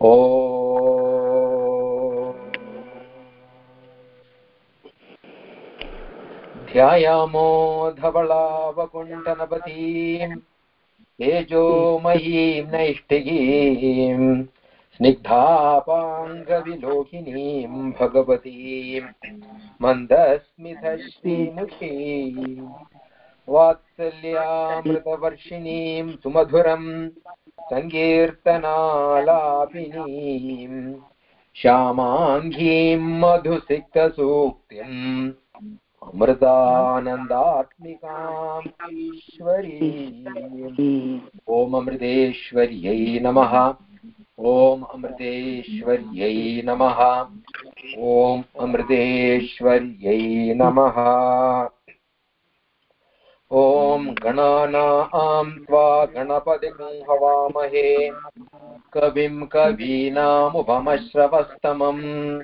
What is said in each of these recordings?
ओ ध्यायामो धवलावकुण्ठनपतीम् तेजोमयीं नैष्टिकीम् स्निग्धापाङ्गविलोकिनीं भगवतीं मन्दस्मितश्रीमुखीम् वात्सल्यामृतवर्षिणीं सुमधुरं सङ्कीर्तनालापिनीम् श्यामाङ्गीं मधुसिक्तसूक्तिम् अमृतानन्दात्मिकाम् ईश्वरी ॐ अमृतेश्वर्यै नमः। ॐ अमृतेश्वर्यै नमः। ॐ अमृतेश्वर्यै नमः। ॐ गणानां त्वा गणपतिं हवामहे। कविं कवीनामुपमश्रवस्तमम्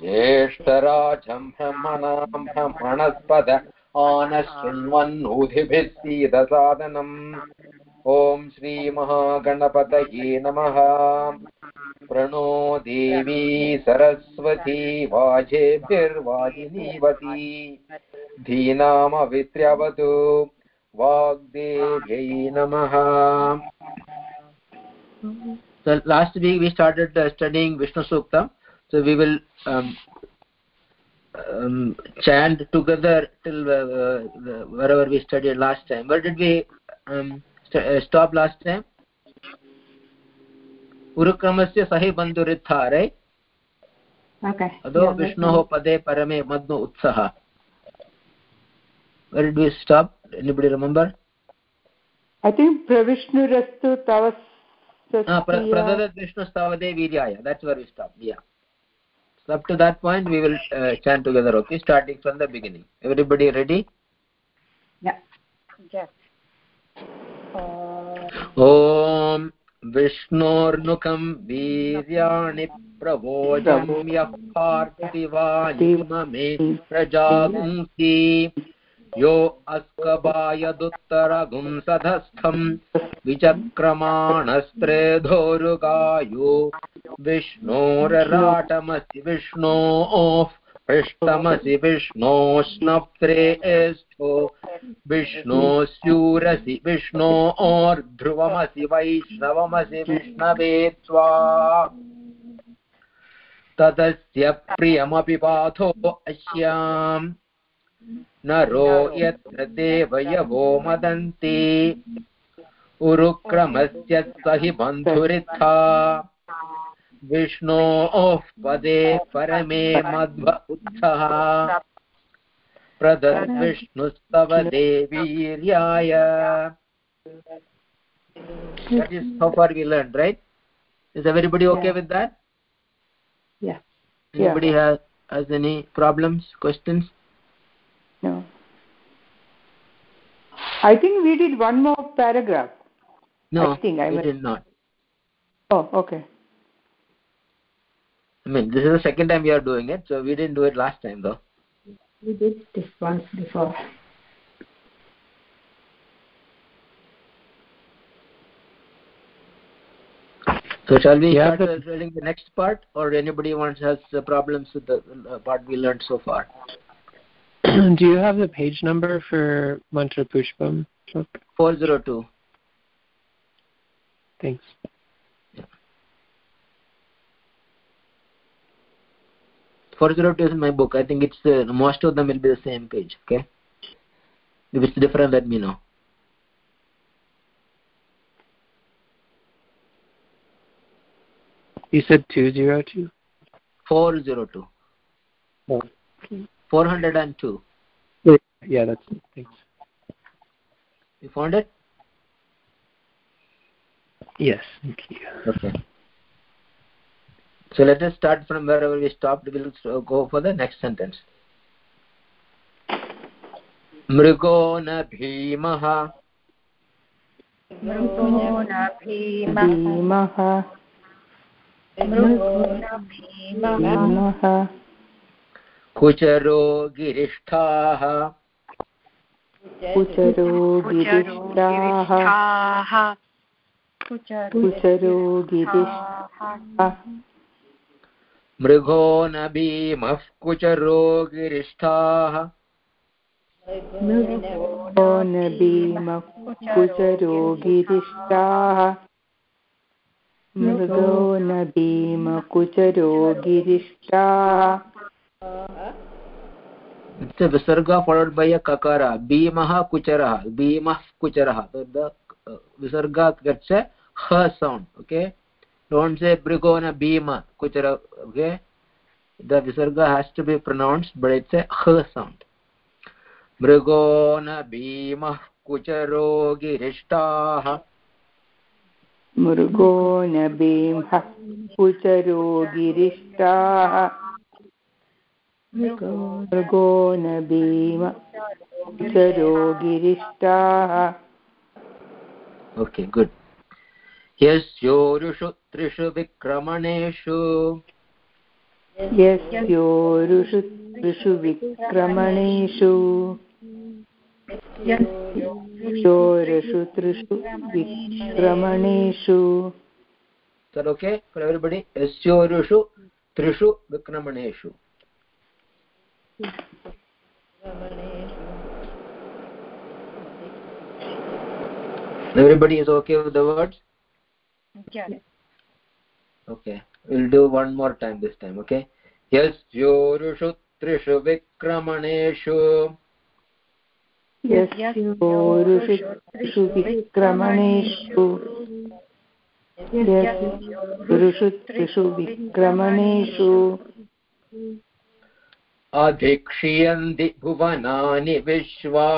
ज्येष्ठराजं ब्रह्मणां ब्रह्मणस्पद आनशृण्वन्नूधिभिः सीदसादनम् ॐ श्रीमहागणपतये नमः प्रणो देवी सरस्वती वाजेभिर्वाजिनीवती धीनामवित्र्यवतु वाग्देव्यै नमः So last week we started uh, studying Vishnu Sukta. So we will um, um, chant together till uh, uh, wherever we studied last time. Where did we um, uh, stop last time? उरुक्रमस्य सहि बन्धुरित्था? Okay. अदो विष्णोः पदे परमे मद्नो उत्सः where did we stop anybody remember I think pravishnu tava ah pradadat vishnustavade viryaya that's where we stopped yeah so up to that point we will uh, chant together okay starting from the beginning everybody ready yeah yes ॐ विष्णोर्नुकं वीर्याणि प्रवोजम्यः पार्थिवानिममे प्रजागुंसि। यो अस्कबायदुत्तरगुंसधस्थम् विचक्रमाणस्त्रेधोरुगायो। विष्णोरराटमसि विष्णोः पृष्ठमसि विष्णोष्णप्त्रेष्ठो विष्णोस्यूरसि विष्णोर्ध्रुवमसि वैष्णवमसि विष्णवे त्वा ततस्य प्रियमपि पाथो अस्याम् नरो यत्र देवयवो मदन्ति। उरुक्रमस्य स हि बन्धुरित्था विष्णोः पदे परमे मध्व उत्सः प्रदद्विष्णुस्तव देवीर्याय That is how far we learned, right? Is everybody okay yeah. with that? Yeah. Anybody yeah. has has any problems, questions? No. I think we did one more paragraph. No, I think I we must... did not. Oh, okay. I mean, this is the second time we are doing it, so we didn't do it last time, though. We did this once before. So shall we yeah, start the... reading the next part, or anybody wants has uh, problems with the uh, part we learned so far? Do you have the page number for Mantra Pushpam? Four zero two. Thanks. Four zero two is in my book. I think it's uh, most of them will be the same page. Okay. If it's different, let me know. You said 202? 402. Oh. 402. Yeah, that's it. Thanks. You found it? Yes, thank you. Okay So let us start from wherever we stopped. We'll go for the next sentence. मृगो न भीमः मृगो न भीमः भीमः कुचरो गिरिष्ठाः कुचरो गिरिष्ठाः कुचरो गिरिष्ठाः मृगो न भीमः कुचरो गिरिष्ठाः मृगो न भीमः कुचरो गिरिष्ठाः मृगो न कुचरो गिरिष्ठाः विसर्ग followed बै अ ककार भीमः गच्छ ह sound okay? Don't say brigona bhima kuchara. Okay. The visarga has to be pronounced, but it's a h sound. मृगो न भीमः कुचरो गिरिष्टाः मृगो न भीमः कुचरो गिरिष्टाः मृगो न भीम कुचरो गिरिष्टाः ओके गुड् यस्योरुषु त्रिषु विक्रमणेषु यस्योरुषु त्रिषु विक्रमणेषु योरुषु त्रिषु विक्रमणेषु okay for everybody? Yasyorushu trishu vikramaneshu. Everybody is okay with the words? Okay. We'll do one more time this time, okay? Yasyorushu trishu vikramaneshu. यस्योरुषु त्रिषु विक्रमणेषु यस्योरुषु त्रिषु विक्रमणेषु अधिक्षियन्ति भुवनानि विश्वा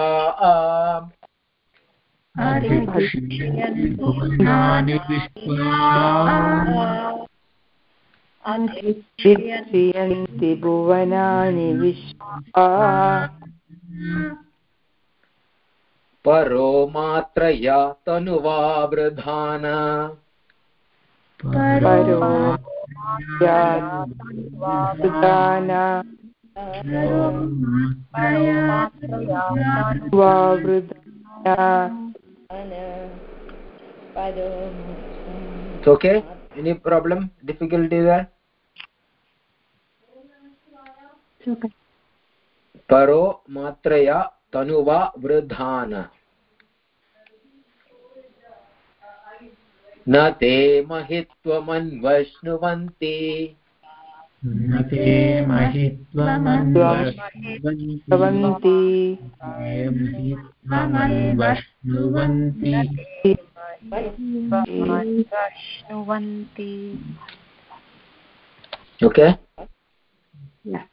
विक्रियन्ति भुवनानि विश्वा। परो मात्रया तनुवावृधान परो वावृधाना It's okay? Any problem? Difficulty there? It's okay. परो मात्रया तनुवा वृद्धान न ते महित्वमन्वश्नुवन्ति न ते महित्वमन्वश्नुवन्ति भवन्ति महित्वमन्वश्नुवन्ति शृण्वन्ति okay Yeah.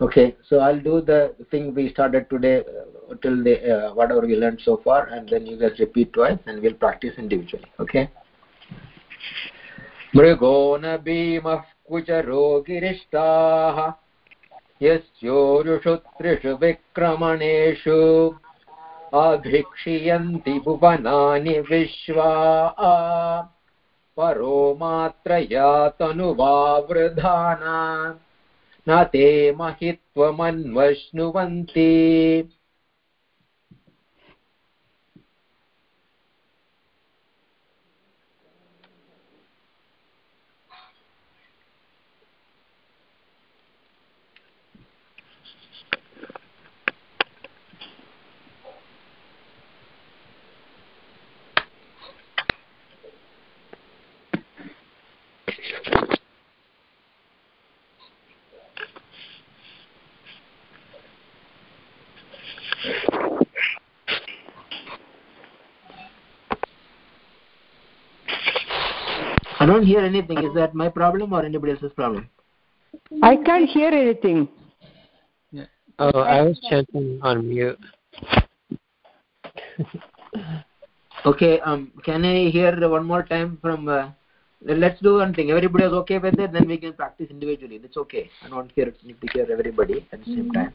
okay so i'll do the thing we started today uh, till the uh, whatever we learned so far and then you guys repeat twice and we'll practice individually okay मृगो न भीमः कुचरो गिरिष्टाः यस्योरुषु त्रिषु विक्रमणेषु अभिक्षियन्ति भुवनानि विश्वा। परो मात्रया तनुवावृधाना न ते महित्वमन्वश्नुवन्ति anything. Is that my problem or anybody else's problem? I can't hear anything. Oh, I was chanting on mute. Okay, um, can I hear one more time from? Uh, let's do one thing. Everybody is okay with it, then we can practice individually. That's okay. I don't hear need to hear everybody at the same time.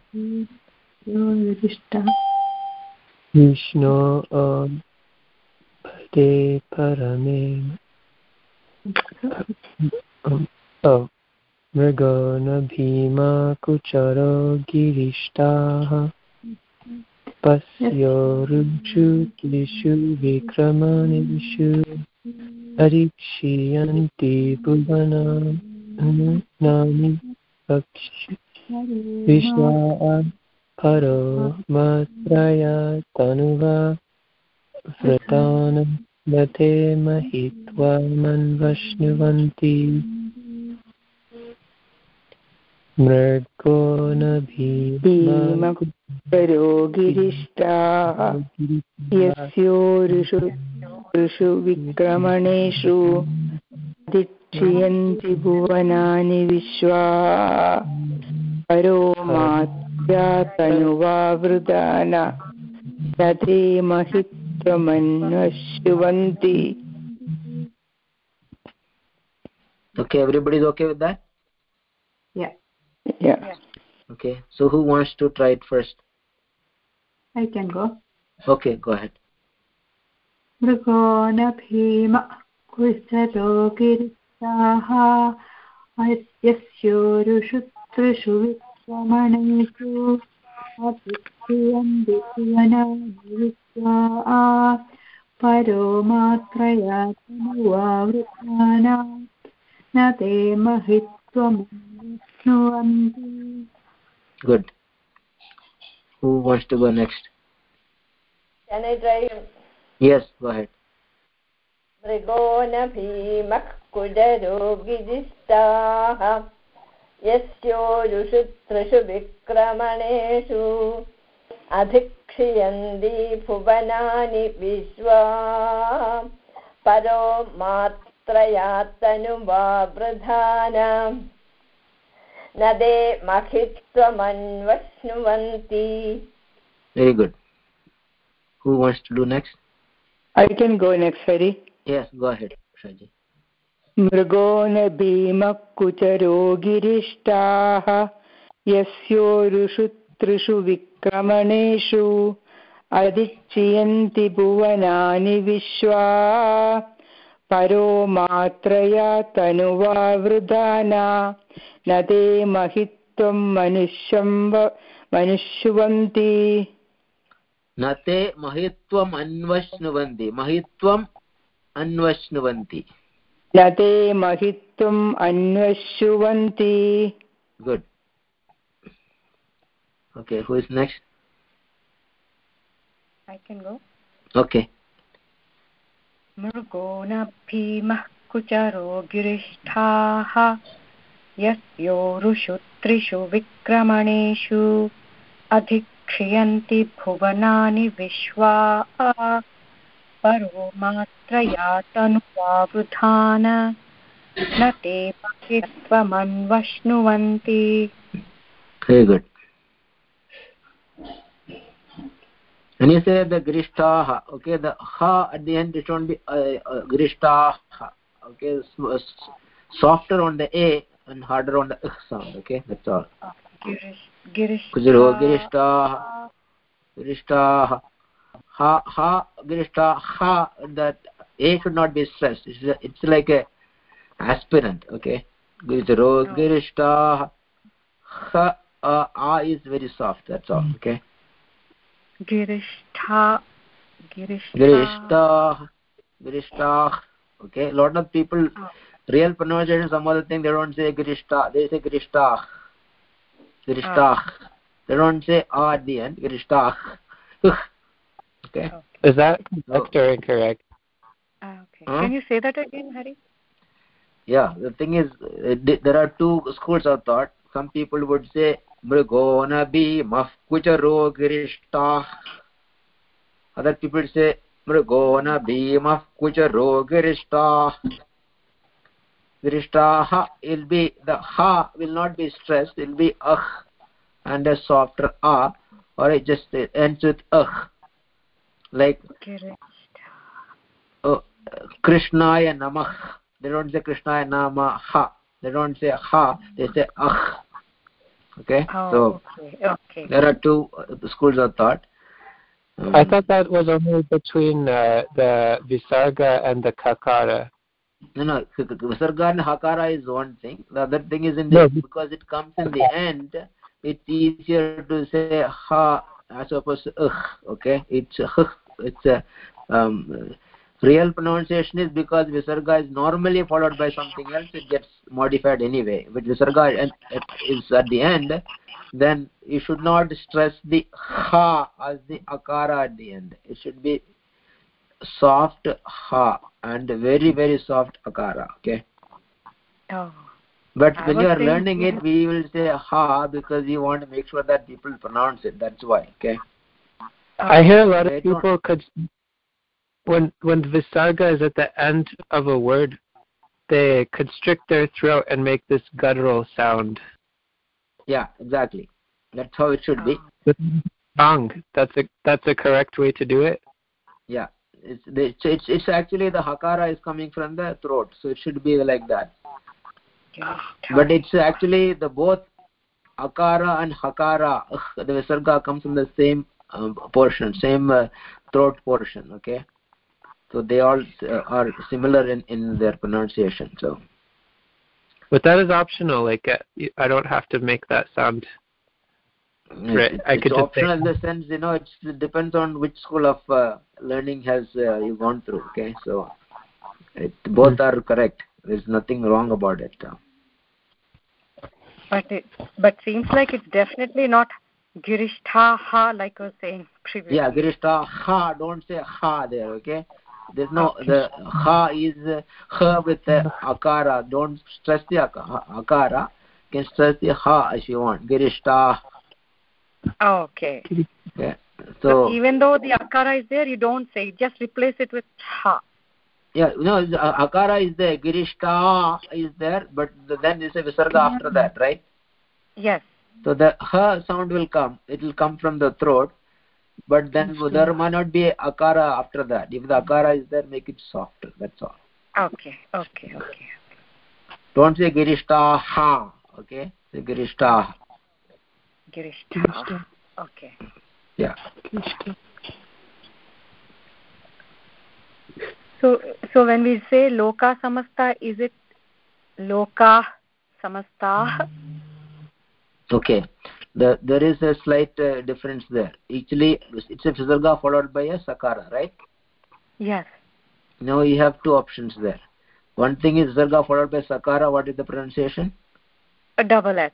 विष्णो ॐ पदे परमे oh मृगो न भीमा कुचरो त्रिषु विक्रमणिषु परीक्षीयन्ति भुवनानि विश्वा परो तनुवा मते मन्वश्नुवन्ति। मृगो न भीमा भीमकुपरो गिरिष्टाः यस्योरुषु ऋषु विक्रमणेषु दीक्षयन्ति भुवनानि विश्वा। परो मात्या तनुवा वृदान तथे महित्वमन्वश्नुवन्ति okay everybody is okay with that Yeah, Yeah. okay so who wants to try it first I can go. okay go ahead मृगो न भीम कुशलो गिरिष्टाः यस्योरुषु त्रिषु विक्रमणेषु भुवनानि विश्वा परो मात्रया न ते महित्वमश्नुवन्ति good. Who wants to go next? Can I try? yes go ahead. मृगो न भीमः कुजरो गिजिष्टाः यस्योरुषु त्रिषु विक्रमणेषु अधिक्षियन्ति भुवनानि विश्वा। परो मात्रया तनुवा वृधानाम्। न ते महित्वमन्वश्नुवन्ति। Very good. Who wants to do next? I can go next, Hari. yes go ahead shaji. मृगो न भीमकुचरो गिरिष्टाः यस्योरुषु त्रिषु विक्रमणेषु अधिक्षियन्ति भुवनानि विश्वा। परो मात्रया तनुवा वृदाना न ते महित्वं मनुष्यं मनुष्यवन्ति। न ते महित्वम् अन्वश्नुवन्ति। महित्वम् अन्वश्नुवन्ति। न ते महित्वम् अन्वश्नुवन्ति। good okay who is next? I can go. okay. मृगो न भीमः कुचरो गिरिष्ठाः यस्योरुषु त्रिषु विक्रमणेषु अधिक्षियन्ति भुवनानि विश्वा। परो मात्रया तनुवावृधान न ते good. when you say the grishtaha. Okay the ha at the end it won't be uh, uh, grishtaha. Okay softer on the a and harder on the uh sound. Okay that's all. Girish girishtaha girishtaha ha ha girishtaha that a should not be stressed. It's, a, it's like a aspirant. Okay. Gujro girishtaha ha uh, a is very soft. That's all. Hmm. Okay girishta girishta girishta okay a lot of people oh. real pronunciation some other thing they don't say girishta they say girishta girishta oh. they don't say r at the end girishta okay? Is that correct or incorrect? Ah, okay. Huh? can you say that again hari? Yeah the thing is uh, there are two schools of thought. Some people would say Mrigona bi mafkucharo Girishta. Other people say Mrigona bi mafkucharo Girishta. Girishtaha will be, the ha will not be stressed, will be ah and a softer ah or it just it ends with ah. Like oh, Krishnaya Namah. They don't say Krishnaya Namaha. They don't say ha. They say ah. Okay. Oh, So okay. Okay. there are two uh, schools of thought. Um, I thought that was only between uh, the Visarga and the Kakara. no, no. k- k- Visarga and Hakara is one thing. The other thing is in No. the because it comes in the end. It's easier to say ha as opposed to ugh. Okay. It's uh, it's a um, real pronunciation is because visarga is normally followed by something else it gets modified anyway. But visarga is at the end then you should not stress the ha as the akara at the end. It should be soft ha and very very soft akara okay? Oh. But I when you are saying- learning it we will say ha because you want to make sure that people pronounce it. That's why okay? Oh. I hear a lot of people could when when the visarga is at the end of a word, they constrict their throat and make this guttural sound. yeah exactly that's how it should be Wrong. That's a that's a correct way to do it. yeah it's it's it's, it's actually the hakara is coming from the throat so it should be like that but it's actually the both akara and hakara the visarga comes from the same um, portion same uh, throat portion okay so they all uh, are similar in in their pronunciation so But that is optional. Like uh, I don't have to make that sound. Right, it's, I it's could just optional say- in the sense you know it's, it depends on which school of uh, learning has uh, you gone through okay so it, both Hmm. are correct there's nothing wrong about it uh, but it but seems like it's definitely not girishtha ha like I was saying previously yeah girishta ha don't say ha there okay there's no the ha is uh, ha with the akara. Don't stress the aka- akara. You can stress the ha if you want. Girishta. Okay. Okay. So so even though the akara is there you don't say just replace it with ha yeah no the a- akara is there girishta is there but the, then there's a visarga after that right? Yes. So the ha sound will come. It will come from the throat but then there might not be akara after that. If the akara is there make it softer that's all. Okay okay okay. Don't say girishta ha okay? Say girishta girishtha okay. Yeah. So so when we say loka samasta is it loka samasta okay the, there is a slight uh, difference there. Actually it's a visarga followed by a sakara right? Yes. Now you have two options there. One thing is visarga followed by sakara what is the pronunciation? A double s.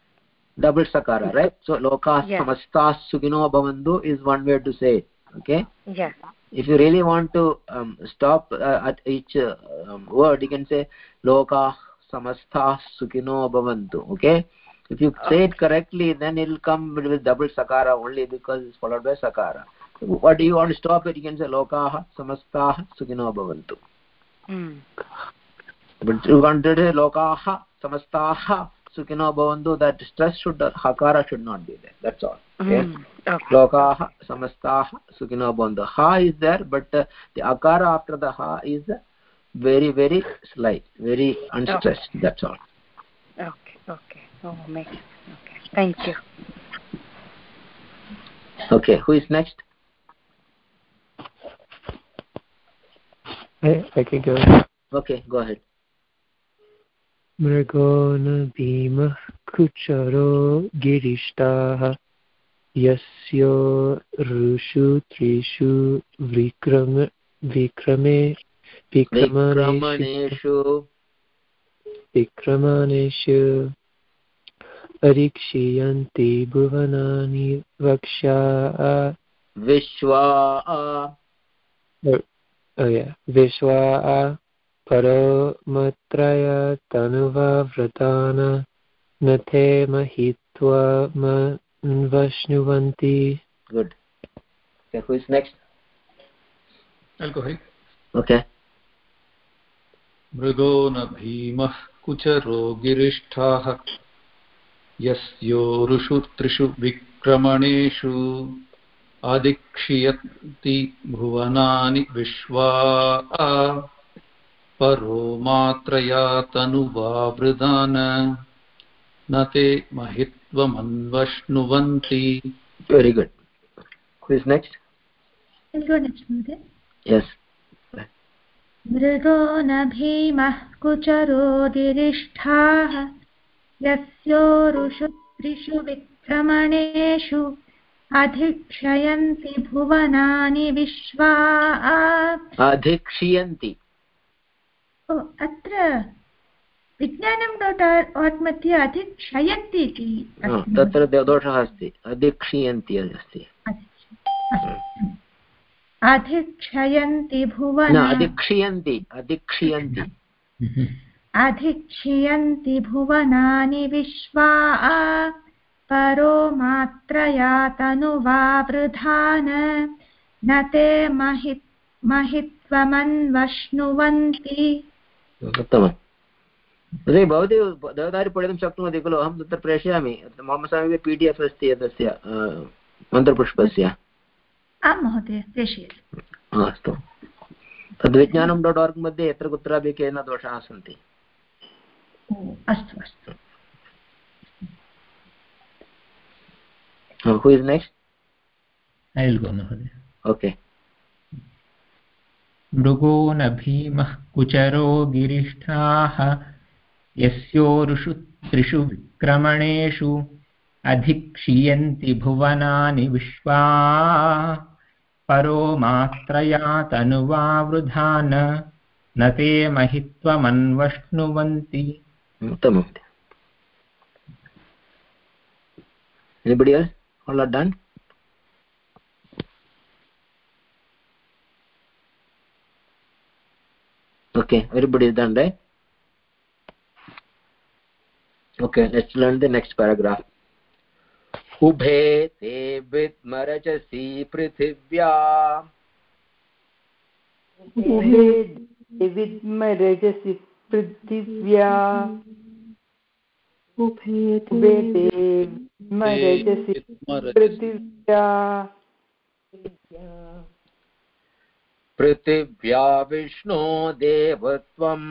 Double sakara right? So loka Yes. samasta sugino bhavantu is one way to say it okay? Yes. If you really want to um, stop uh, at each uh, um, word you can say loka samastha sukino bhavantu okay if you say it correctly then it will come with double sakara only because it's followed by sakara what do you want to stop it you can say lokaah samastah sukino bhavantu mm. but you want to say lokaah samastah sukino bhavantu that stress should hakara should not be there that's all okay Mm. okay lokaah samastah sukino bhavantu ha is there but uh, the akara after the ha is uh, very very slight very unstressed okay. that's all okay okay oh makes sense. okay thank you okay who is next I, I could go. okay go ahead मृगो न भीमः कुचरो गिरिष्टाः यस्यो ऋषु त्रिषु Vikram विक्रमे विक्रमणेषु vikramaneshu विक्रमणेषु परीक्षीयन्ति भुवनानि वक्षा। yeah विश्वा परोमत्रय तनुवा व्रतान न ते महित्वा वश्नुवन्ति good. Okay who is next? I'll okay. मृगो न भीमः कुचरो गिरिष्ठाः। यस्योरुषु त्रिषु विक्रमणेषु आदिक्षियन्ति भुवनानि विश्वा परो मात्रया तनुवावृदान न ते महित्वमन्वश्नुवन्ति। Very good. Who is next? I'll go next, Mother. yes. मृगो न भीमः कुचरो गिरिष्ठाः यस्योरुषु त्रिषु विक्रमणेषु अधिक्षयन्ति भुवनानि विश्वा। अधिक्षियन्ति। ओ, अत्र विज्ञानं डाट् आट् मध्ये अधिक्षयन्ति इति तत्र दोषः अस्ति। अधिक्षीयन्ति अस्ति। अधिक्षयन्ति न भुवना अधिक्षीयन्ति अधिक्षीयन्ति। अधिक्षियन्ति भुवनानि विश्वा परो मात्रया तनुवावृधान न ते महि महित्वमन्वश्नुवन्ति। तर्हि भवती देवदारि पठितुं शक्नोति खलु अहं तत्र प्रेषयामि। मम समीपे पी डि एफ् अस्ति एतस्य मन्त्रपुष्पस्य आं महोदय प्रेषयतु। अस्तु। तद्विज्ञानं डाट् आर्ग् मध्ये यत्र कुत्रापि केन दोषाः सन्ति। अस्तु अस्तु। Who is next will go Mahoday. Okay मृगो न भीमः कुचरो गिरिष्ठाः यस्योरुषु त्रिषु विक्रमणेषु अधिक्षीयन्ति भुवनानि विश्वा। परो मात्रया तनुवावृधान न ते महित्वमन्वश्नुवन्ति उत्तमम् Anybody else? All are done? Okay, everybody is done, right? Okay, let's learn the next paragraph. उभे ते विद्मरजसि पृथिव्या उभे विद्मरजसि पृथिव्या उभे पृथिव्या पृथिव्या विष्णो देवत्वम्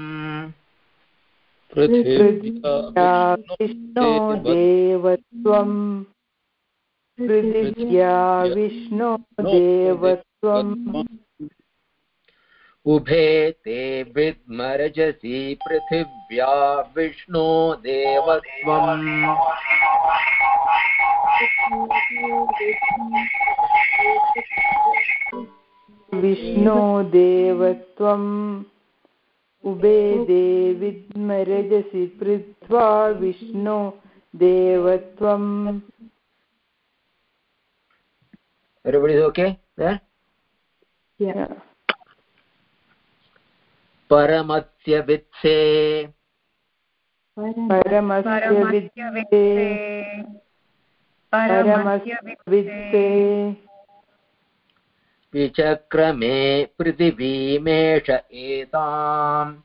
पृथिव्या विष्णो देवत्वम् पृथिव्या विष्णो देवत्वम् उभे ते विद्मरजसि पृथिव्या विष्णो देवत्वम् विष्णो देवत्वम् उभे देविद्मरजसि पृथ्वा विष्णो देवत्वम् Everybody is okay there? Yeah. परमस्य वित्से परमस्य वित्ते विचक्रमे पृथिवीमेष एताम्।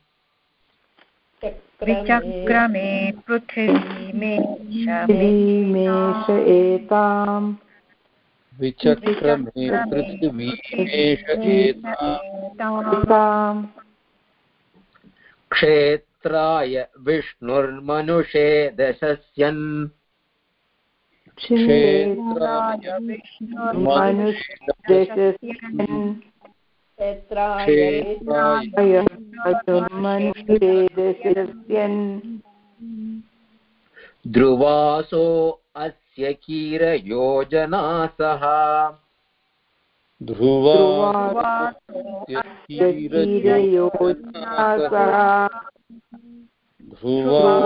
विचक्रमे पृथिवीमेष पृथिवीमेष एताम्। विचक्रमे पृथिवीमेष एताम्। एताम्। क्षेत्राय विष्णुर्मनुषे दशस्यन्। क्षेत्राय मनुष्यदशस्यन् क्षेत्राय मनुष्ये दशस्यन्। ध्रुवासो अस्य कीरयोजना सह। ध्रुवा अस्य कीरयोजना सह सः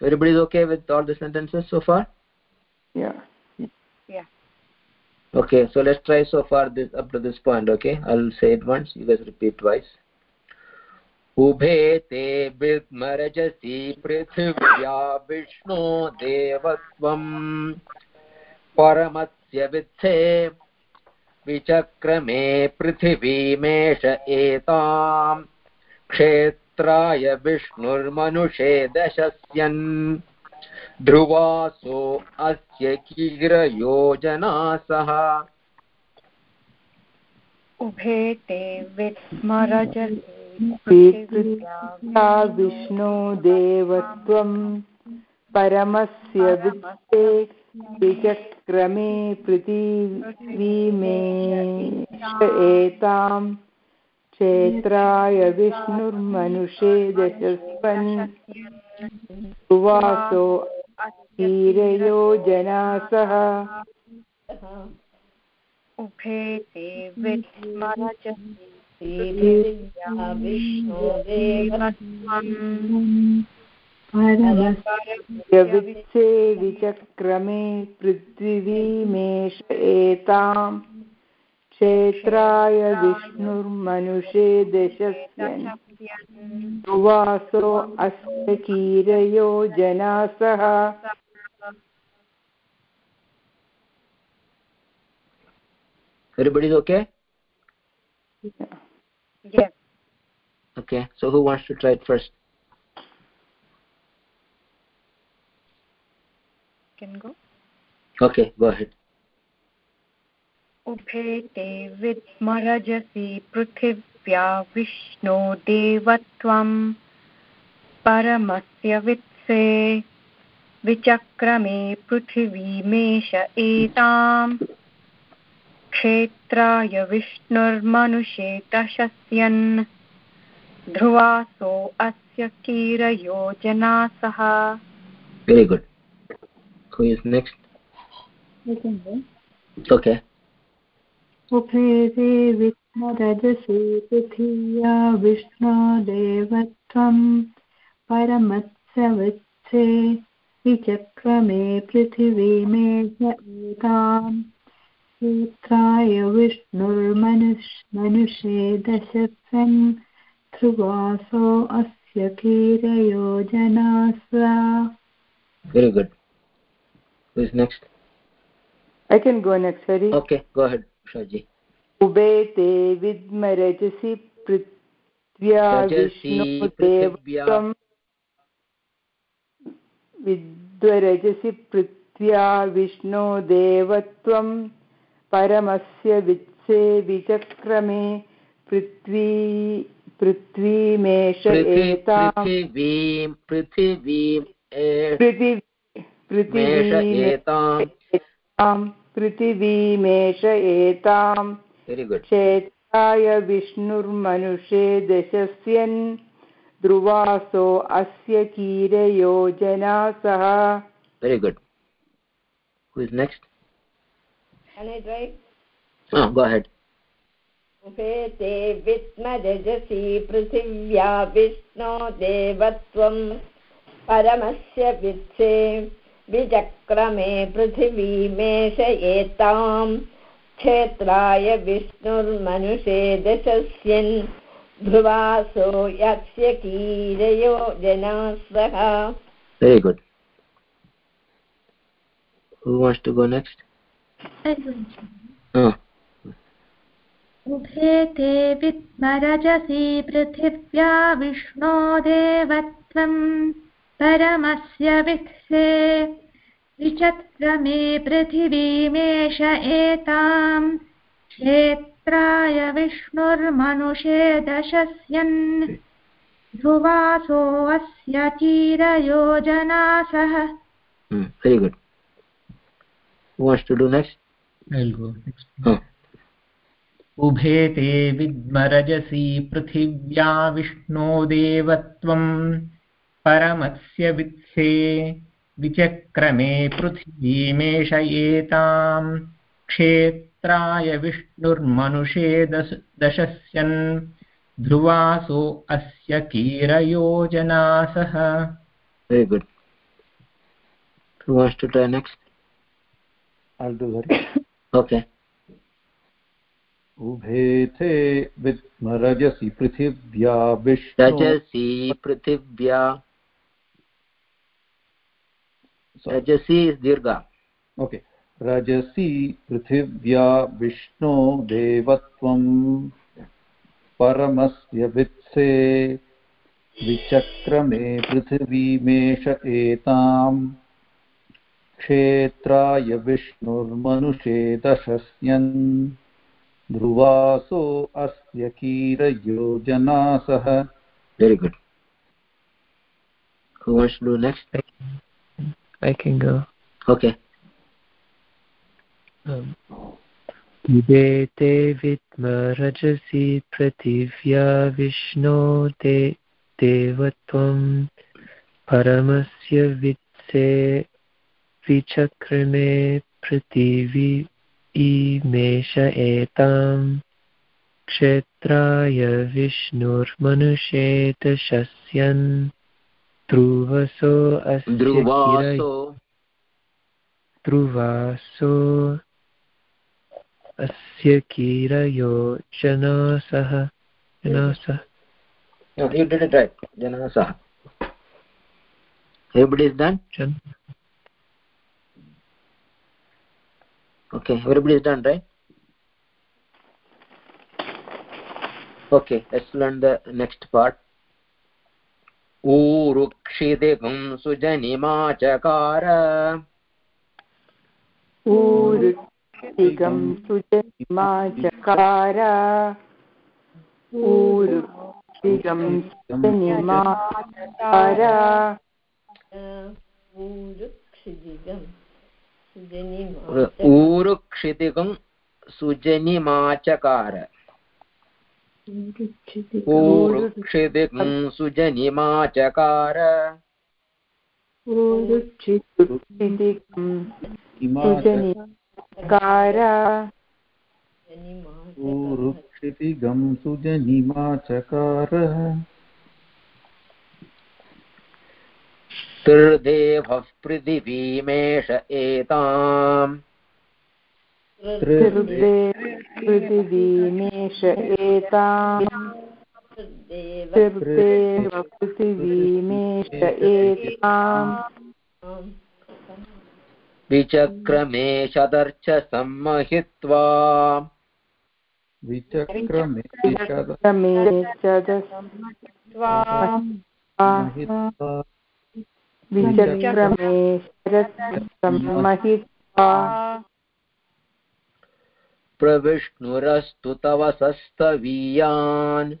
Everybody is okay with all the sentences so far? Yeah. Okay, so let's try so far this up to this point, okay? I'll say it once, you guys repeat twice. उभे ते विद्मरजसि पृथिव्या विष्णो देवत्वम् परमस्य वित्थे विचक्रमे पृथिवीमेष एताम्। क्षेत्राय विष्णुर्मनुषे दशस्यन्। ध्रुवासो अस्य कीरयोजना सह। उभे ते विस्मरजसि पृथिव्या विष्णो देवत्वम् परमस्य वित्ते विचक्रमे पृथिवीमेष एताम् क्षेत्राय विष्णुर्मनुषे दशस्वन् सुवासो जनासः। उभे ते यवित्से विचक्रमे पृथिवीमेष एताम् क्षेत्राय विष्णुर्मनुषे दशस्यन् सुवासो अस्य कीरयो जनासः Everybody's okay? Yes Okay. So who wants to try it first? can go Okay, go ahead. उभे ते विद्मरजसि पृथिव्या विष्णो देवत्वम् परमस्य वित्से विचक्रमे पृथिवीमेष एताम् क्षेत्राय विष्णुर्मनुषे दशस्यन् ध्रुवासो अस्य कीरयो जनासः Very good. Who is next? Okay. उभेदे विष्णुरजसि पृथिव्या विष्णो देवत्वम् परमत्स्य वित्से विचक्रमे पृथिवीमेष एताम् क्षेत्राय विष्णुर्मनुष् मनुषे दशसन् ध्रुवासो अस्य कीरयो जनास्वा Very good. Who is next? I can go next, Hari. Okay, go ahead, Shaji. उभे ते पृथ्व्या रजसि विष्णु विद्वरजसि पृथ्व्या विष्णो देवत्वम् परमस्य वित्से विचक्रमे पृथ्वी पृथ्वीमेष पृथि एताम् पृथिवीं पृथिवीं ए- पृथि मेष पृथिवीमे एताम्। एताम् पृथिवीमेष एताम्। क्षेत्राय विष्णुर्मनुषे दशस्यन् ध्रुवासो अस्य कीरयो जनासः very good next Can I try? go ahead उपेते विद्मरजसि पृथिव्या विष्णो देवत्वम् परमस्य वित्से विचक्रमे पृथिवीमेष एताम् क्षेत्राय विष्णुर्मनुषे दशस्यन् ध्रुवासो यस्य कीरयो जनासः very good who wants to go next oh. उभे ते विद्मरजसि पृथिव्या विष्णो देवत्वम् परमस्य वित्से विचक्रमे पृथिवीमेष एताम् क्षेत्राय विष्णुर्मनुषे दशस्यन्। ध्रुवासो अस्य चीरयो जनासः hmm. very good who wants to do next I'll go next. oh. उभे ते विद्मरजसि पृथिव्या विष्णो देवत्वम् परमस्य वित्से विचक्रमे पृथिवीमेष एताम् क्षेत्राय विष्णुर्मनुषे दश दशस्यन् ध्रुवासो अस्य कीरयो जनासः very good who wants to try next I'll do that. okay उभेथे विद्मरजसि पृथिव्या विष्णु। prithivya rajasi is dirgha okay रजसि पृथिव्या विष्णो देवत्वम् परमस्य वित्से। विचक्रमे पृथिवीमेष एताम्। क्षेत्राय विष्णुर्मनुषे दशस्यन् ध्रुवासो अस्य कीरयो जनासः very good. Who wants to do next? I can go. okay. Um, पिबेते विद्मरजसि पृथिव्या विष्णो दे देवत्वं परमस्य वित्से विचक्रमे पृथिवी इमेष एतां क्षेत्राय विष्णुर्मनुषे दशस्यन् ध्रुवसो अस्य ध्रुवासो ध्रुवासो अस्य कीरयो जनासः जनासः No, you did it right. Janasah. Everybody is done? जन Okay, everybody is done, right? Okay, let's learn the next part. ऊरुक्षिदिगुं सुजनिमाचकार ऊरुदिगं सुजनिमाचकार ऊरुदिगं सुजनिमाचकार ऊरुक्षिदिगं ऊरुक्षिदिगुं सुजनिमाचकार। ऊरुक्षिदिगुं सुजनिमाचकार। ऊरुक्षिदिगं सुजनिमाचकार। सुजनिमाचकारः पृथिवीमेष एताम्। पृथिवीमेष एताम्। पृथिवीमेष एताम्। विचक्रमे शतर्च सम्महित्वा विचक्रमे क्रमे च दस्त्वा विचक्रमे प्रविष्णुरस्तु तव सस्तवीयान्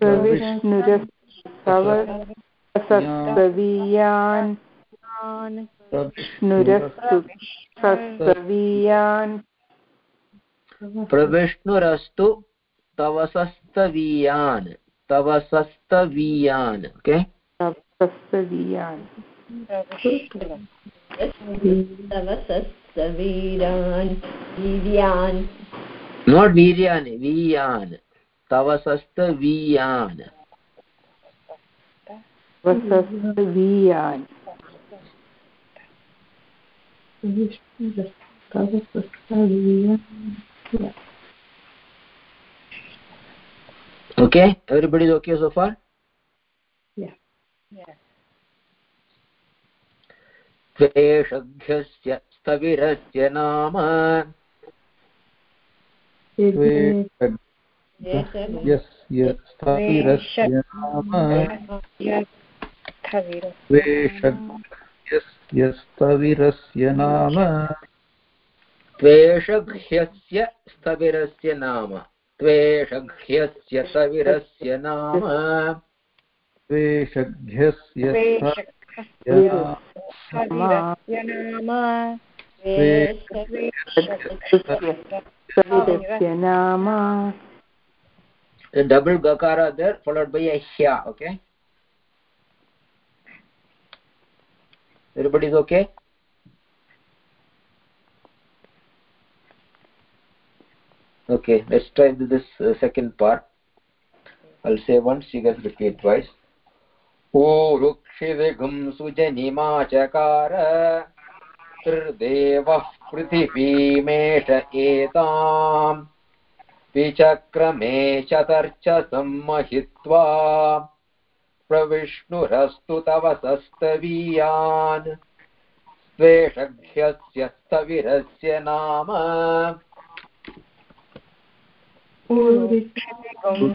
प्रविष्णुरस्तवीयान् विष्णुरस्तु सस्तवीयान् प्रविष्णुरस्तु तव सस्तवीयान् तव सस्तवीयान् ओके? सस्तवीयान् तव सस्तवीरान् वीर्यान् नोट् वीर्यान् वीयान्। तव सस्तवीयान्। वसस्तवीयान् okay? Okay so far? Yeah. त्वेषभ्यस्य स्थविरस्य नाम। यस्य स्थाविरस्य नाम। द्वेषज्ञस्य स्थविरस्य नाम। त्वेषघ्यस्य स्थविरस्य नाम। त्वेषघ्यस्य स्थविरस्य नाम। द्वेषज्ञस्य सविरस्य नाम a double gakara there followed by a hya okay everybody's okay okay let's try this uh, second part i'll say once you guys repeat twice ऊरुक्षिविगुं सुजनिमाचकार त्रिदेवः पृथिवीमेष एताम् विचक्रमे शतर्च सम्महित्वा प्रविष्णुरस्तु तव सस्तवीयान् स्वेषघ्यस्य स्थविरस्य नाम।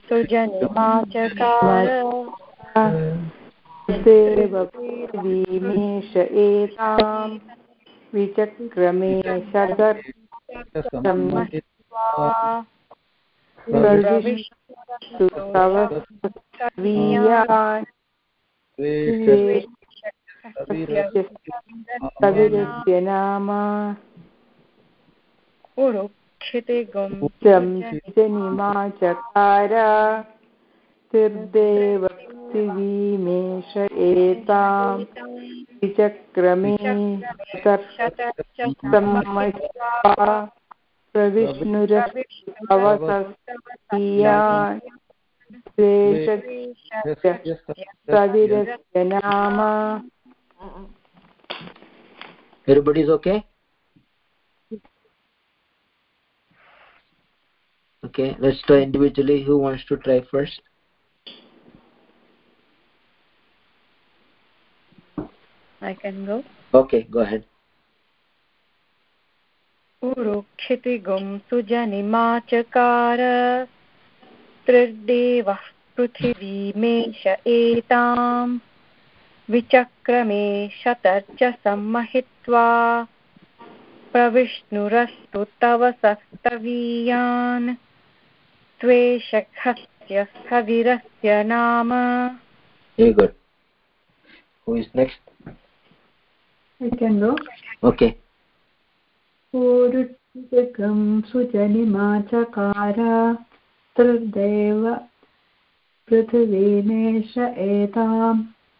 सुजनिमाचकार। देवपृथ्वीमेष एताम् विचक्रमे तव कविरस्य नाम गं जनिमा चकार तिर्देवक्तिवीमेष एतां विचक्रमे प्रविष्णुरवसस्तीयान् सविरस्य नाम everybody is okay okay let's try individually who wants to try first i can go. Okay go ahead. उरुक्षितिगुं सुजनिमाचकार त्रिर्देवः पृथिवीमेष एताम् विचक्रमे शतर्च सम्महित्वा प्रविष्णुरस्तु तव सस्तवीयान् त्वेषखस्य स्थविरस्य नाम। Very good. Who is next? I can go. okay पूरुत्तिकं सुजनिमाचकार त्रिदेव पृथिवीमेष एतां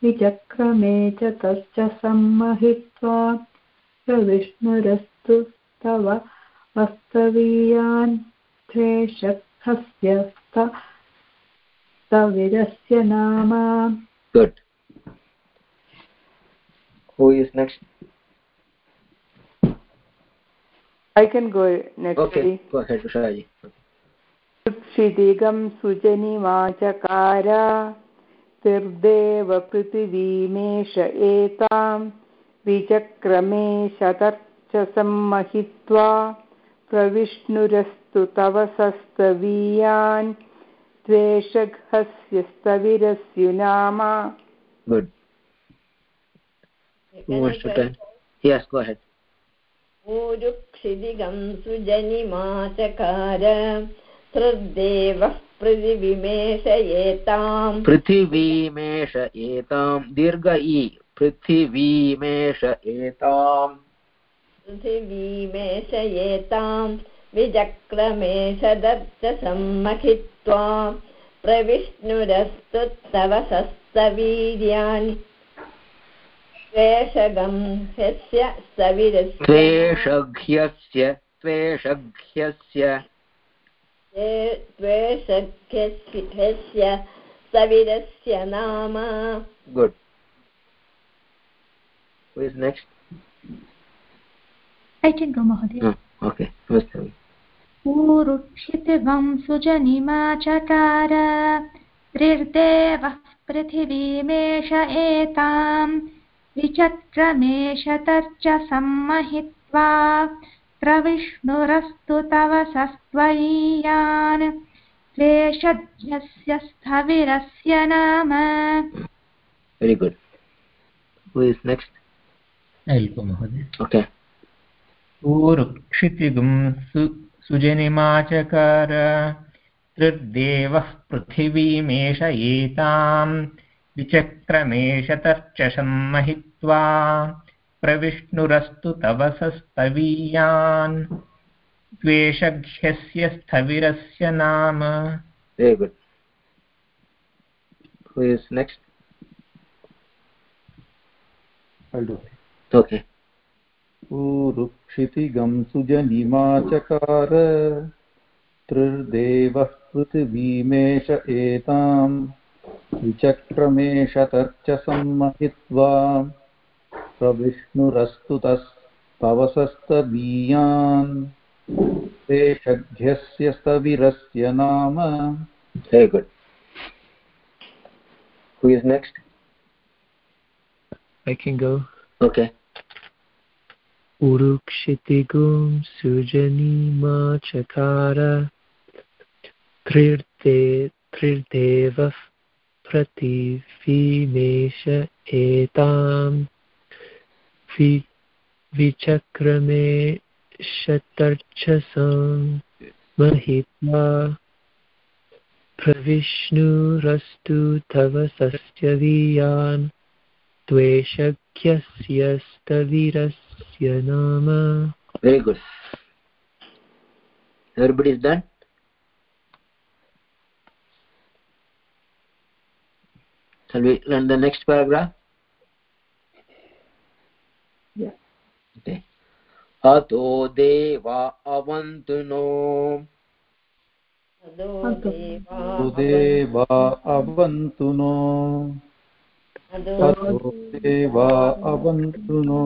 विचक्रमे च तश्च सम्महित्वा प्रविष्णुरस्तु तव वस्तवीयान् त्वेषस्य स्तविरस्य नाम good. Who is next? I can go next. okay go ahead Ushaji क्षिदिगं सुजनिमाचकार तिर्देव पृथिवीमेष एतां विचक्रमे शतर्च सम्महित्वा प्रविष्णुरस्तु तव सस्तवीयान् द्वेषघस्य स्थविरस्य नाम good. Who wants to try yes go ahead. ऊरुक्षिदिगं सुजनिमाचकार तृर्देवः पृथिविमेषयेताम्। पृथिवीमेष एतां दीर्घ इ पृथिवीमेष एताम् विचक्रमेषदर्च सम्मखित्वा प्रविष्णुरस्तु तव ह्यस्य सविरस्य। त्वेषघ्यस्य त्वेषघ्यस्य। सविरस्य नाम। Good. Who is next? I can go, Mahoday. oh, okay Namaste. पूरुक्षितिगं सुजनिमाचकार। त्रिर्देवः पृथिवीमेष एतां विचक्रमेष तर्च सम्महित्वा प्रविष्णुरस्तु तव सस्त्वयीयान् द्वेषध्यस्य स्थविरस्य नाम। Very good. Who is next? okay. ऊरुक्षितिगुं सुजनिमाचकार त्रिर्देवः पृथिवीमेष एतां विचक्रमेष तर्चशं महित्वा प्रविष्णुरस्तु तव सस्तवीयान् द्वेषघ्यस्य स्थविरस्य नाम। Very good. Who is next? I'll do. It. okay. ऊरुक्षितिगं सुजनिमाचकार त्रिर्देवः पृथिवीमेष एतां विचक्रमेष तर्च सम्महित्वा प्रविष्णुरस्तु तस्तवसस्तबीयान् देशघ्यस्य स्थविरस्य नाम। Very good. Who is next? I can go. okay. उरुक्षितिगुं सुजनिमाचकार त्रिर्दे त्रिर्देवः प्रतिविमेष एतां वि विचक्रमे शतर्चसं महित्वा प्रविष्णुरस्तु तव सस्यवीयान् त्वेषज्ञस्य स्थविरस्य नाम। Very good. Everybody is done? Shall we learn the next paragraph? Yeah. okay. अतो देवा अवन्तु no देवा अवन्तु नो अतो देवा अवन्तु नो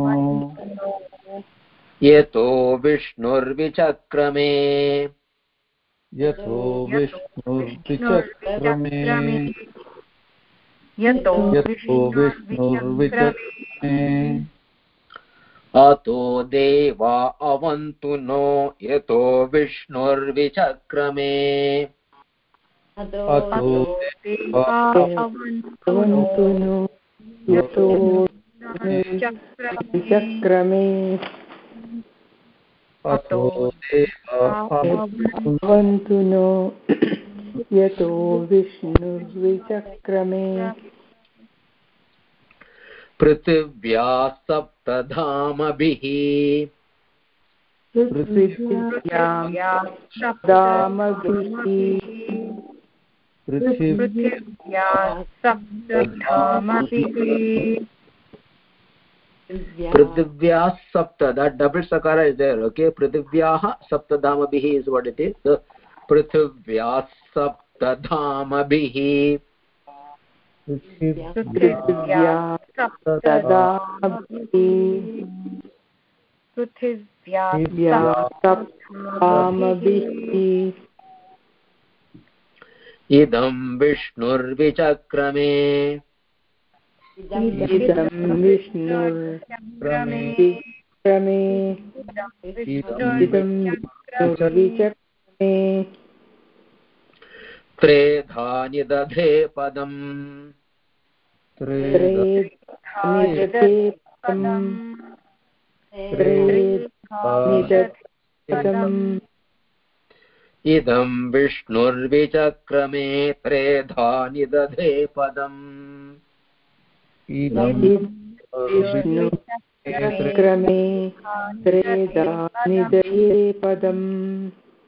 यतो विष्णुर्विचक्रमे। यथो विष्णुर्विचक्रमे। यतो विष्णुर्विचक्रमे अतो देवा अवन्तु नो यतो विष्णुर्विचक्रमे। अतो देवा नो यतो चक्रमे अतो देवा अवन्तु नो यतो विष्णुर्विचक्रमे पृथिव्या सप्तधामभिः पृथिव्यां पृथिव्या सप्तधामभिः पृथिव्याः सप्त that double sakara is there okay? पृथिव्याः सप्तधामभिः is what it is. so पृथिव्याः सप्तधामभिः पृथिव्या सप्तदामभिः पृथिव्या पृथिव्या सप्तामभिः इदं विष्णुर्विचक्रमे। इदं विष्णुर्क्रमे क्रमे इदं विचक्रमे त्रेधानि दधे पदम्। इदं विष्णुर्विचक्रमे त्रेधानि दधे पदम्। इदं विष्णुक्रमे त्रेधानिदये पदम्।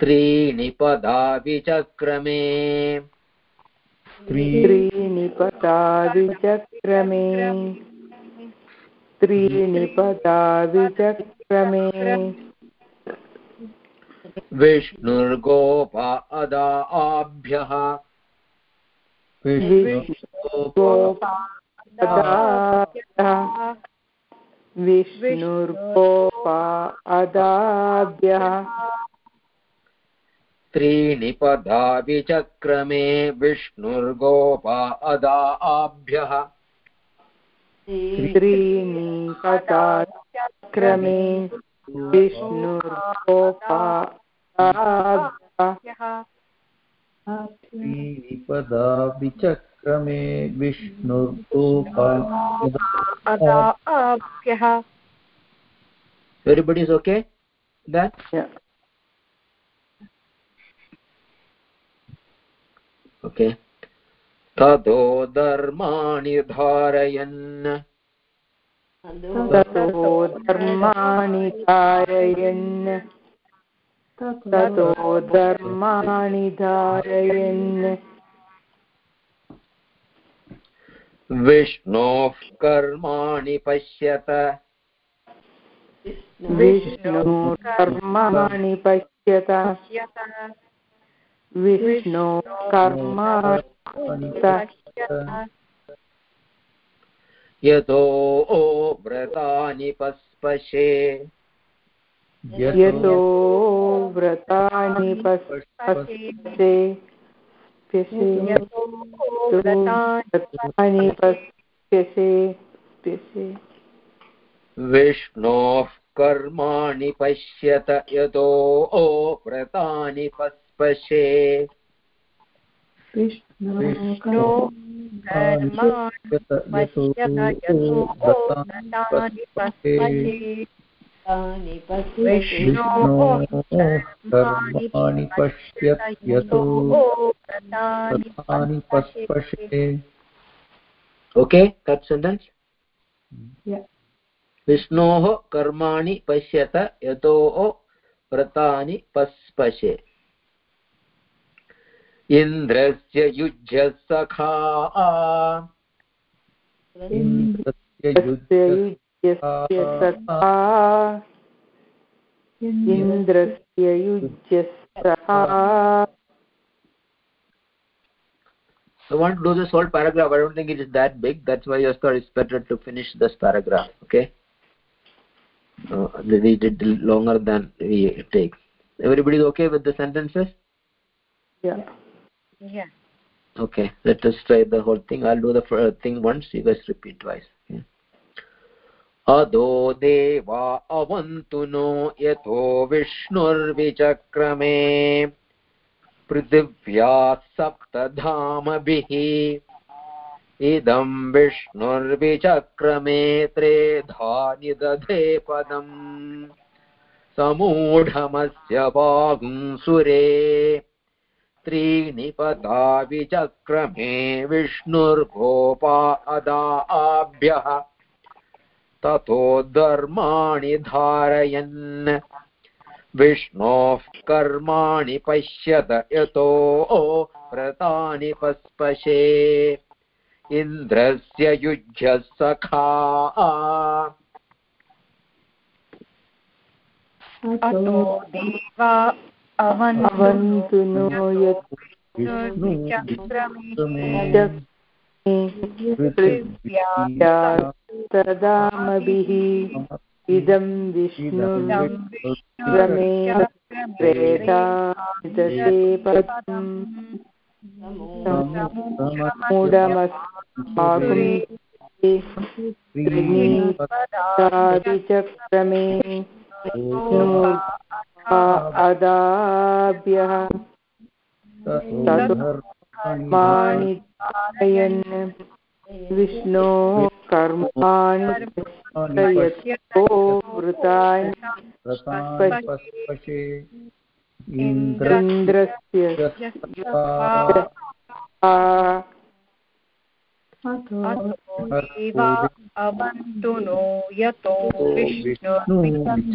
त्रीणि पदा विचक्रमे त्रीणि पदा विचक्रमे त्रीणि पदा विचक्रमे विष्णुर्गोपा अदा आभ्यः। विष्णुर्गोपा अदाभ्यः त्रीणि पदा विचक्रमे विष्णुर्गोपा अदा आभ्यः। त्रीणि पदा क्रमे विष्णुर्गोपा अदाभ्यः त्रीणि पदा विचक्रमे विष्णुर्गोपा अदाभ्यः everybody is okay? That Yeah. Okay. ततो धर्माणि धारयन् ततो धर्माणि धारयन् ततो धर्माणि धारयन् विष्णोः कर्माणि पश्यत विष्णु कर्माणि पश्यत विष्णु पश्यत यतो व्रतानि पस्पशे। यतो व्रतानि पश्यसे व्रतानि पश्यसे विष्णोः कर्माणि पश्यत। यतो व्रतानि पस्पशे। यतो व्रतानि पश्यति पश्यति। विष्णोः यतो व्रतानि that sentence Yeah. विष्णोः कर्माणि पश्यत यतोः व्रतानि पस्पशे इन्द्रस्य युज्य सखा इन्द्रस्य तस्य युज्य युज्यस्य सखा इन्द्रस्य युज्यसखा I want to do this whole paragraph. I don't think it is that big. That's why I thought it's better to finish this paragraph. Okay. Uh, we did longer than we take. Everybody is okay with the sentences? Yeah. Yeah Okay. Let us try the whole thing. I'll do the thing once. You guys repeat twice. अदो देवा अवन्तु नो यथो विष्णुर्विचक्रमे पृथिव्या सप्तधामभिः इदं विष्णुर्विचक्रमे त्रेधा निदधे पदम् समूढमस्य वागुंसुरे त्रीणि पदा विचक्रमे विष्णुर्गोपा अदाभ्यः ततो धर्माणि धारयन्। विष्णोः कर्माणि पश्यत यतो व्रतानि पस्पशे। इन्द्रस्य युज्य सखा। अतो देवा अवन्तु नो यत् तदामभिः इदं विष्णुर्क्रमे प्रेता दशे पदम् मूढमस्माकुञ्चक्रमे अदाभ्यः कर्माणि धारयन्। विष्णो कर्माणि यतो वृतानि। इन्द्रस्य अवन्तु नो यतो विष्णुविचक्रमे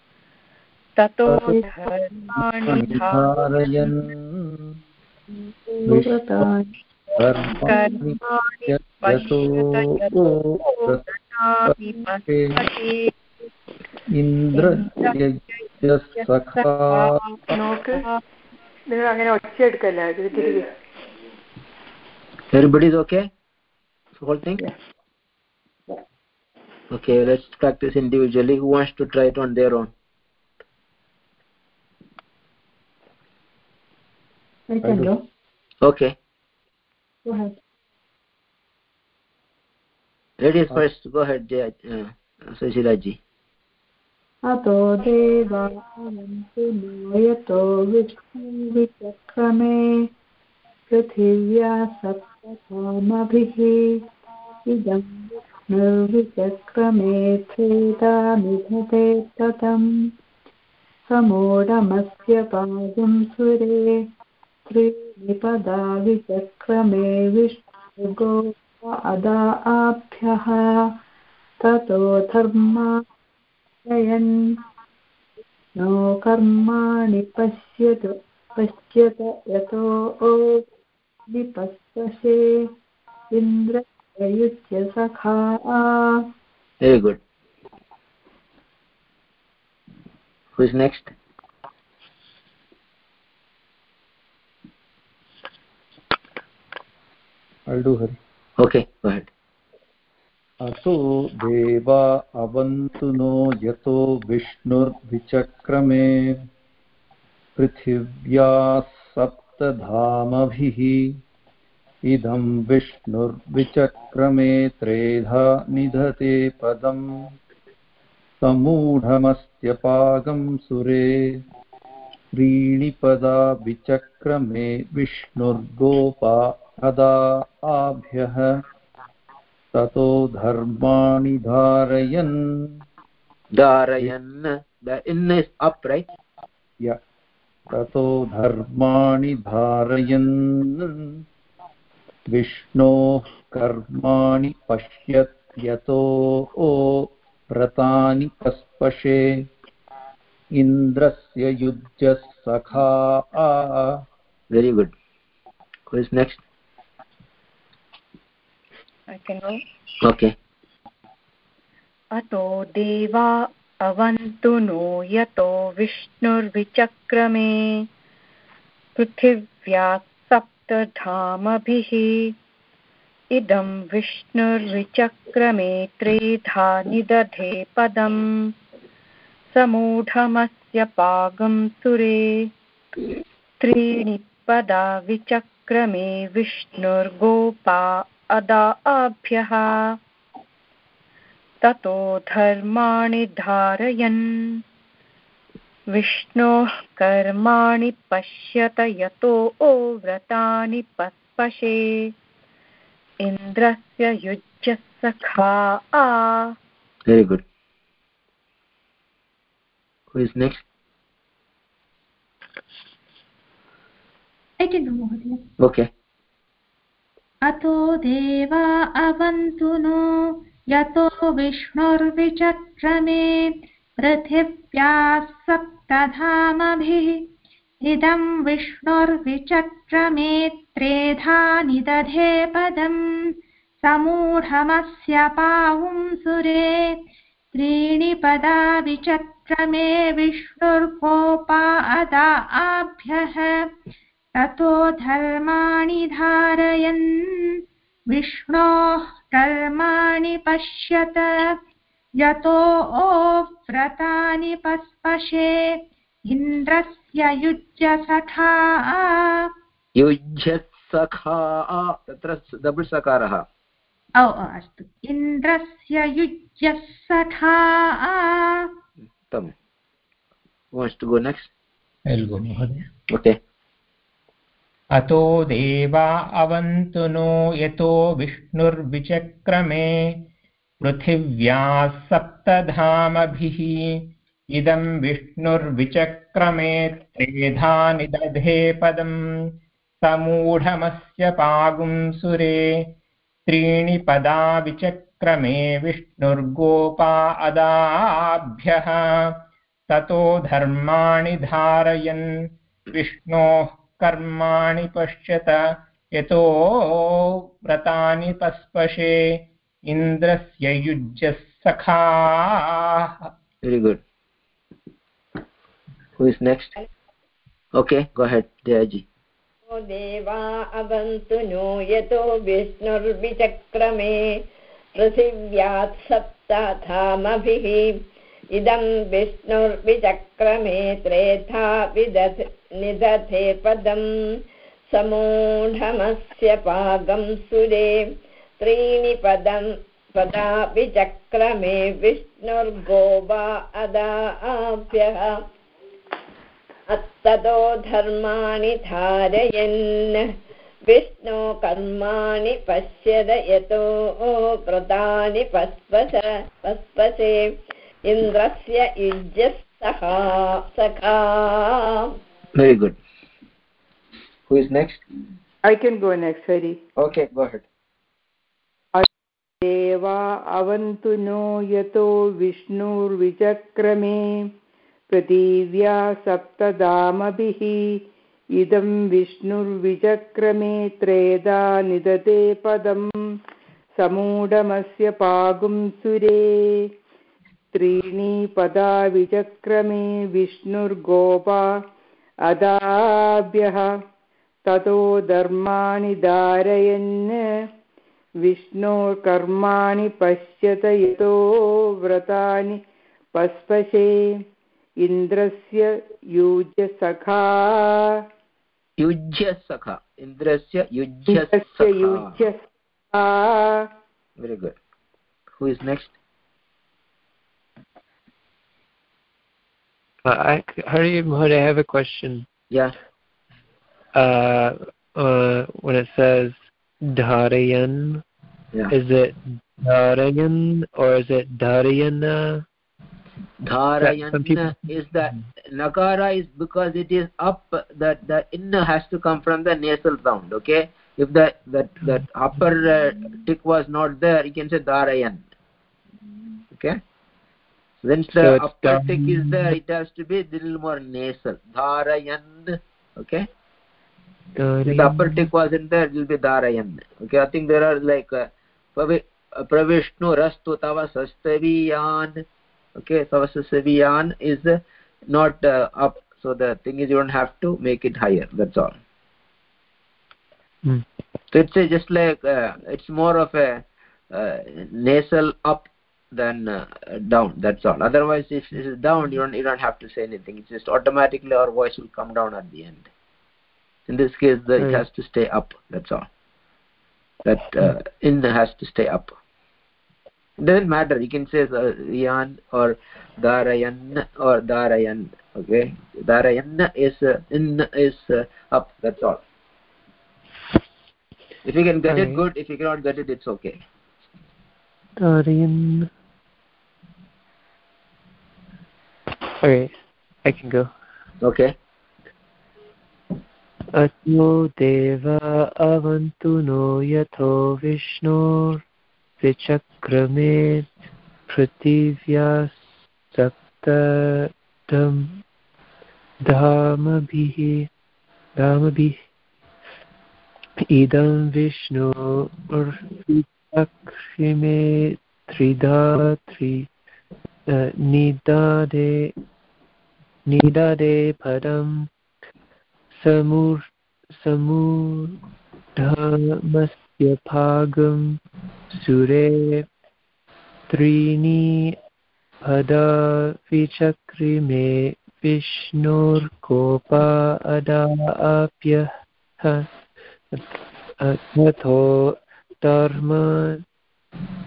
ततो धर्माणि धारयन् कर्माणि यतो ഇന്ദ്രയജ്ഞസഖാ നോക്ക് നിങ്ങൾ അങ്ങനെ ഒച്ചയെടുക്കല്ല ഇത് തിരികെ Everybody is okay? The whole thing? Okay, let's practice individually. Who wants to try it on their own? I can. Okay. Go ahead. Ladies first. Go ahead, uh, Sushila ji. अतो नोयतो पृथिव्या इदं विष्णुर्विचक्रमे त्रेतामिधते ततम् समूढमस्य पादुं सुरे त्रीणि विचक्रमे विष्णुगो अदा आभ्यः ततो धर्मा यन् नो कर्माणि पश्यत पश्यत यतो विपस्पशे इन्द्रयुज्य सखा। Is next? I'll do Hari. okay go ahead अतो देवा अवन्तु नो यतो विष्णुर्विचक्रमे पृथिव्या सप्तधामभिः इदं विष्णुर्विचक्रमे त्रेधा निधते पदम् समूढमस्त्यपागं सुरे त्रीणि पदा विचक्रमे विष्णुर्गोपा अदा आभ्यः ततो धर्माणि धारयन्। धारयन्। the in is up right? yeah ततो धर्माणि धारयन्। विष्णोः कर्माणि पश्यत् यतो व्रतानि पस्पशे इन्द्रस्य युज्यः सखा। Very good. Who is next I can go. Okay. अतो देवा अवन्तु नो यतो विष्णुर्विचक्रमे। पृथिव्या सप्तधामभिः। इदं विष्णुर्विचक्रमे त्रेधा निदधे पदम्। समूढमस्य पागं सुरे। त्रीणि पदा विचक्रमे विष्णुर्गोपा। अदा आभ्यः। ततो धर्माणि धारयन्। विष्णोः कर्माणि पश्यत यतो व्रतानि पस्पशे इन्द्रस्य युज्यः सखा आ। Very good. Who is next? I can do Mahodaya. okay. अतो देवा अवन्तु नो। यतो विष्णुर्विचक्रमे पृथिव्याः सप्तधामभिः इदं विष्णुर्विचक्रमे त्रेधा निदधे पदम्। समूढमस्य पावुंसुरे त्रीणि पदा विचक्रमे विष्णुर्गोपा अदा आभ्यः। ततो धर्माणि धारयन्। विष्णोः कर्माणि पश्यत। यतो व्रतानि पस्पशे। इन्द्रस्य युज्य सखा। युज्य सखा। तत्र डबल् सकारः। ओ अस्तु। इन्द्रस्य युज्य सखा। उत्तमं wants to go next I'll go, Mahodaya. okay अतो देवा अवन्तु नो यतो विष्णुर्विचक्रमे पृथिव्याः सप्तधामभिः। इदं विष्णुर्विचक्रमे त्रेधा निदधे पदम्। समूढमस्य पागुंसुरे त्रीणि पदा विचक्रमे विष्णुर्गोपा अदाभ्यः। ततो धर्माणि धारयन् विष्णोः कर्माणि पश्यत यतो व्रतानि पस्पशे इन्द्रस्य युज्यः सखाः। Very good. Who is next? Okay go ahead Deyaji. देवा अवन्तु नो यतो विष्णुर्विचक्रमे पृथिव्यात् सप्तधामभिः इदं विष्णुर्विचक्रमे त्रेधा विदध निदधे पदम् समूढमस्य पागं सुरे। त्रीणि पदं पदा विचक्रमे विष्णुर्गोवा अदाभ्यः। अत्ततो धर्माणि धारयन्। विष्णो कर्माणि पश्यद यतो कृतानि पस्पश पस्पशे इन्द्रस्य युज्यस्तः सखा। Very good. Who is next? I can go next, Hari. okay go ahead. देवा अवन्तु नो यतो विष्णुर्विचक्रमे पृथिव्या सप्तधामभिः इदं विष्णुर्विचक्रमे त्रेधा निदते पदम् समूढमस्य पागुं सुरे त्रीणि पदा विचक्रमे विष्णुर्गोपा अदाभ्यः ततो धर्माणि धारयन् विष्णोर्कर्माणि पश्यत यतो व्रतानि पस्पशे इन्द्रस्य युज्यसखा युज्यसखा इन्द्रस्य इन्द्रस्य युज्यसखा युज्यसखा very good. Who is I, Hari Mahoday, I have a question. yeah. Uh, uh, when it says Dharayan, yeah. is it Dharayan or is it Dharayana? Some people- is the nakara is because it is up that the in has to come from the nasal sound okay? If the that that upper uh, tick was not there you can say dharayan okay when the it's is there it has to be little more nasal dharayan okay if the upper tick wasn't there it will be dharayan okay i think there are like uh, pravi- uh, pravishnu rastu tava sastaviyan okay tavasaviyan is uh, not uh, up so the thing is you don't have to make it higher that's all Hmm. so it's uh, just like uh, it's more of a uh, nasal up than uh, down. That's all. Otherwise if it is down you don't you don't have to say anything. It's just automatically our voice will come down at the end. In this case the, it has to stay up. That's all. That uh, in has to stay up. It doesn't matter. You can say uh, yan or darayan or darayan okay? Darayan is uh, in is uh, up. That's all. If you can get it good if you cannot get it it's okay. Dharayan. Okay, I can go. okay अतो देव अवन्तु नो यथो विष्णोर्विचक्रमे पृथिव्या सप्तम् धामभिः धामभिः इदं विष्णोर्विचक्रिमे त्रिधा त्रि निदादे निदादे समूर् समूढमस्य भागं सुरे त्रीणि पदा विचक्रिमे विष्णोर्कोपा अदाप्यः तथो धर्म,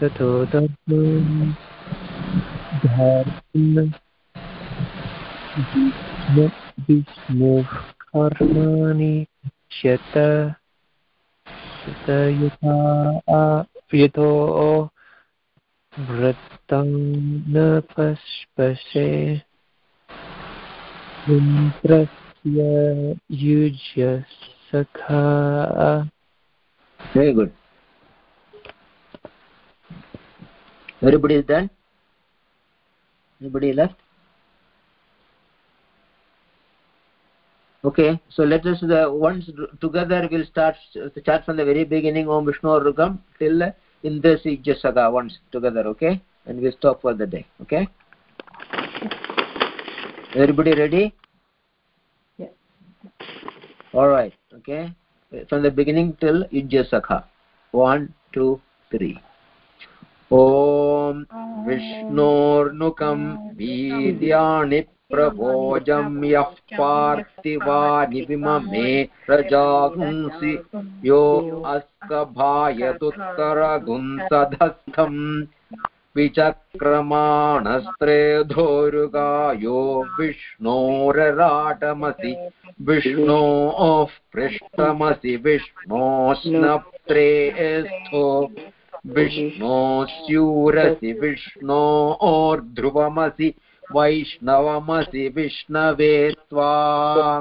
तथो धर्मं, धार्म कर्माणि शत यतो व्रतं न पश्पशे इन्द्रस्य युज्य सखा very good everybody is done anybody left okay so let us the once together we'll start start from the very beginning om vishnu rukam till indrasi jasaga once together okay and we stop for the day okay everybody ready Yeah. all right okay from the beginning till yujyasakha one two three ॐ विष्णोर्नुकं वीर्याणि प्रभोजं यः पार्थिवानि विममे प्रजागुंसि। यो अस्कभायदुत्तरगुंसधस्थम् विचक्रमाणस्त्रेधोरुगायो विष्णोरराटमसि। विष्णोः पृष्ठमसि विष्णोस्नप्त्रेस्थो विष्णोस्यूरसि विष्णोर्ध्रुवमसि वैष्णवमसि विष्णवे त्वा।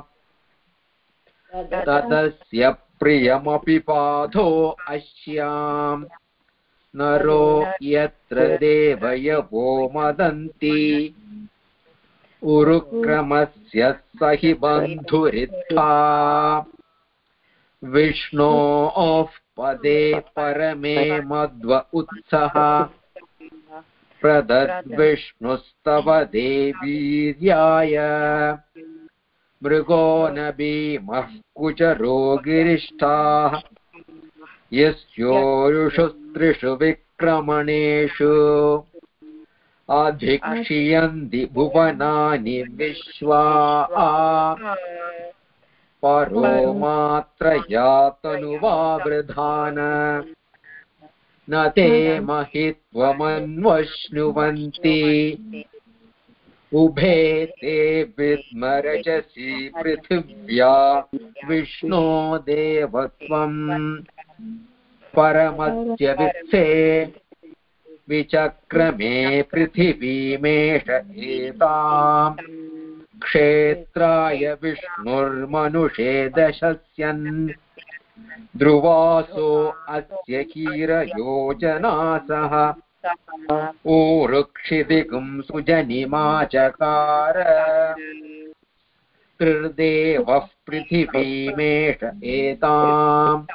तदस्य प्रियमपि पाधो अस्याम् नरो यत्र देवयवो मदन्ति। उरुक्रमस्य स हि बन्धुरित्था विष्णोः पदे परमे मध्व उत्सः। प्रदद्विष्णुस्तव देवीर्याय मृगो न भीमः कुचरो गिरिष्ठाः यस्योरुषु त्रिषु विक्रमणेषु। अधिक्षियन्ति भुवनानि विश्वा। परो मात्रया तनुवावृधान। न ते महित्वमन्वश्नुवन्ति। उभे ते विस्मरजसि पृथिव्या विष्णो देवत्वम्। परमस्य वित्से विचक्रमे पृथिवीमेष एताम्। क्षेत्राय विष्णुर्मनुषे दशस्यन्। ध्रुवासो अस्य कीरयोजनासः ऊरुक्षिदिकुं सुजनिमाचकार। त्रिर्देवः पृथिवीमेष एताम्।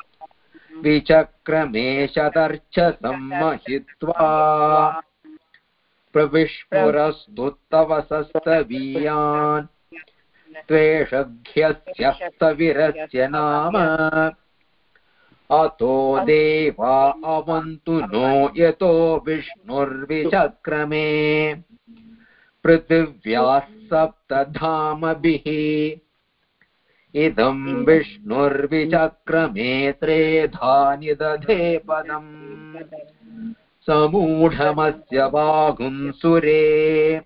विचक्रमे शतर्चसम्महित्वा प्रविष्पुरस्तुत्तवसस्तवीयान् त्वेषघ्यस्य नाम। अतो देवा अवन्तु नो यतो विष्णुर्विचक्रमे। पृथिव्याः सप्तधामभिः इदं विष्णुर्विचक्रमे त्रेधा निदधे पदम्। समूढमस्य बाहुंसुरे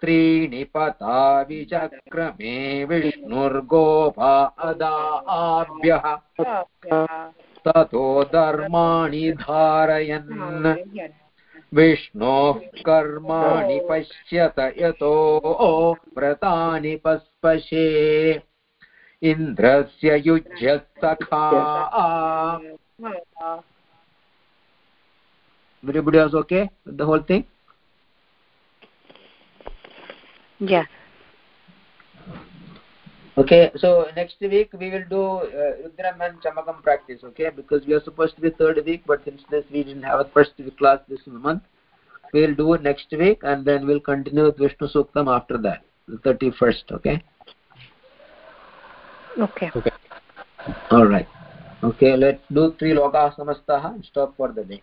त्रीणि पता विचक्रमे विष्णुर्गोपा अदाभ्यः ततो धर्माणि धारयन्। विष्णोः कर्माणि पश्यत यतो व्रतानि पस्पशे। इन्द्रस्य युज्यसखा everybody was okay with the whole thing? Yeah. Okay so next week we will do uh, rudram and chamakam practice okay? Because we are supposed to be third week but since this we didn't have a first week class this month we'll do it next week and then we'll continue with vishnu suktam after that the 31st okay? Okay. Okay. All right. Okay let's do three loka samastah and stop for the day